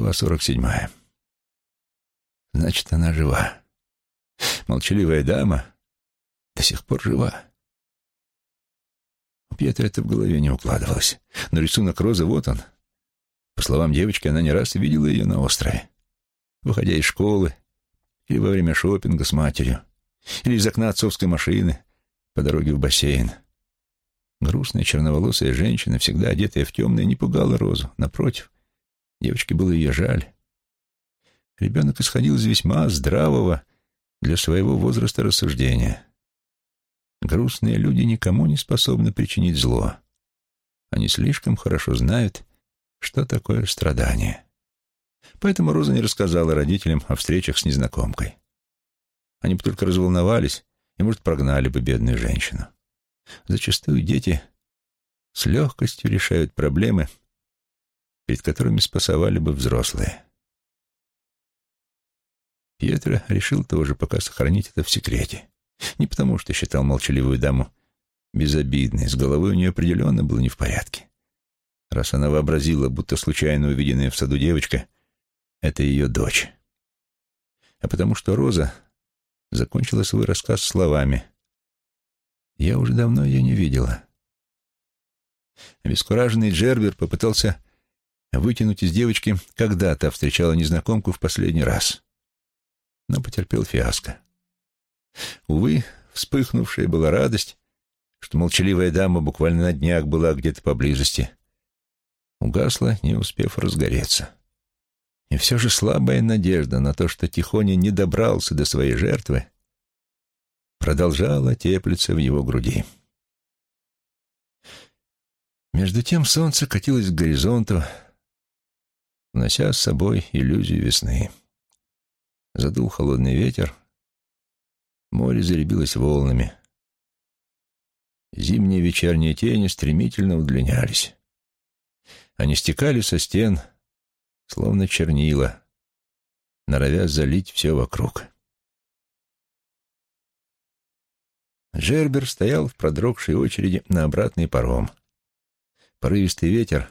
Глава сорок седьмая. Значит, она жива. Молчаливая дама до сих пор жива. У Пьетра это в голове не укладывалось. Но рисунок розы вот он. По словам девочки, она не раз видела ее на острове. Выходя из школы, или во время шопинга с матерью, или из окна отцовской машины по дороге в бассейн. Грустная черноволосая женщина, всегда одетая в темное, не пугала Розу. Напротив, девочке было ее жаль. Ребенок исходил из весьма здравого для своего возраста рассуждения. Грустные люди никому не способны причинить зло. Они слишком хорошо знают, что такое страдание. Поэтому Роза не рассказала родителям о встречах с незнакомкой. Они бы только разволновались и, может, прогнали бы бедную женщину. Зачастую дети с легкостью решают проблемы, перед которыми спасовали бы взрослые. Пьетро решил тоже пока сохранить это в секрете. Не потому, что считал молчаливую даму безобидной, с головой у нее определенно было не в порядке. Раз она вообразила, будто случайно увиденная в саду девочка — это ее дочь. А потому что Роза закончила свой рассказ словами «Я уже давно ее не видела». Обескураженный Джербер попытался вытянуть из девочки, когда та встречала незнакомку в последний раз, но потерпел фиаско. Увы, вспыхнувшая была радость, что молчаливая дама буквально на днях была где-то поблизости, угасла, не успев разгореться. И все же слабая надежда на то, что Тихоня не добрался до своей жертвы, продолжала теплиться в его груди. Между тем солнце катилось к горизонту, внося с собой иллюзию весны. Задул холодный ветер, Море заребилось волнами. Зимние вечерние тени стремительно удлинялись. Они стекали со стен, словно чернила, норовя залить все вокруг. Джербер стоял в продрогшей очереди на обратный паром. Порывистый ветер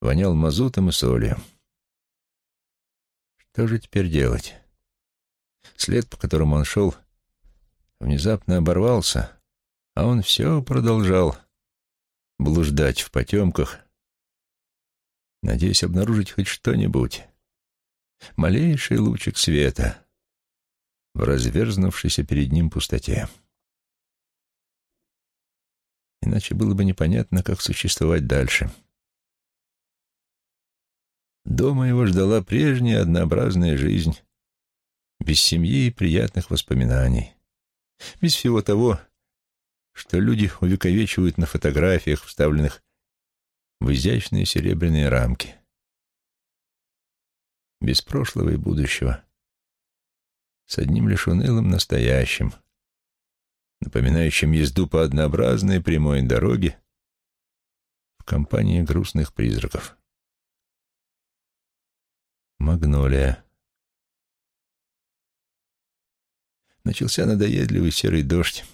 вонял мазутом и солью. Что же теперь делать? След, по которому он шел, — внезапно оборвался, а он все продолжал блуждать в потемках, надеясь обнаружить хоть что-нибудь, малейший лучик света в разверзнувшейся перед ним пустоте. Иначе было бы непонятно, как существовать дальше. Дома его ждала прежняя однообразная жизнь, без семьи и приятных воспоминаний без всего того, что люди увековечивают на фотографиях, вставленных в изящные серебряные рамки. Без прошлого и будущего. С одним лишь унылым настоящим, напоминающим езду по однообразной прямой дороге в компании грустных призраков. Магнолия. Начался надоедливый серый дождь.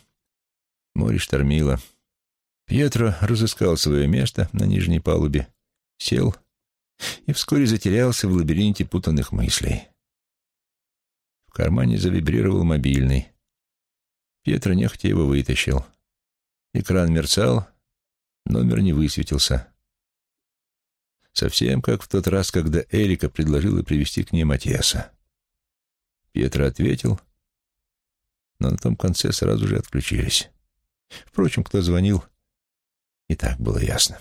Море штормило. Пьетро разыскал свое место на нижней палубе, сел и вскоре затерялся в лабиринте путанных мыслей. В кармане завибрировал мобильный. Пьетро нехотя его вытащил. Экран мерцал, номер не высветился. Совсем как в тот раз, когда Эрика предложила привести к ней Матиаса. Пьетро ответил — но на том конце сразу же отключились. Впрочем, кто звонил, и так было ясно.